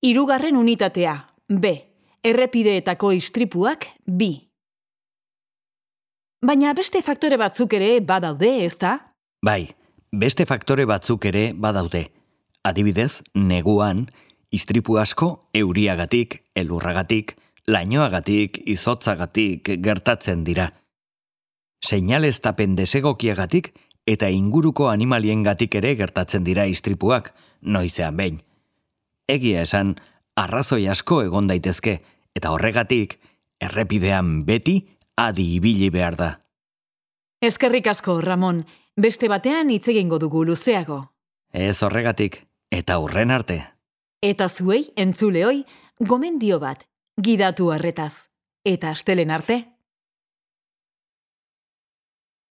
Hirugarren unitatea, B. Errepideetako istripuak, B. Baina beste faktore batzuk ere badaude, ezta? Bai, beste faktore batzuk ere badaude. Adibidez, neguan, istripu asko euriagatik, elurragatik, lainoagatik, izotzagatik gertatzen dira. Seinaleztapen desegokiagatik eta inguruko animaliengatik ere gertatzen dira istripuak, noizean behin. Egia esan, arrazoi asko egon daitezke, eta horregatik, errepidean beti adi ibili behar da. Eskerrik asko, Ramon. Beste batean hitz egingo dugu luzeago. Ez horregatik, eta hurren arte. Eta zuei, entzuleoi, gomendio bat, gidatu harretaz. Eta astelen arte.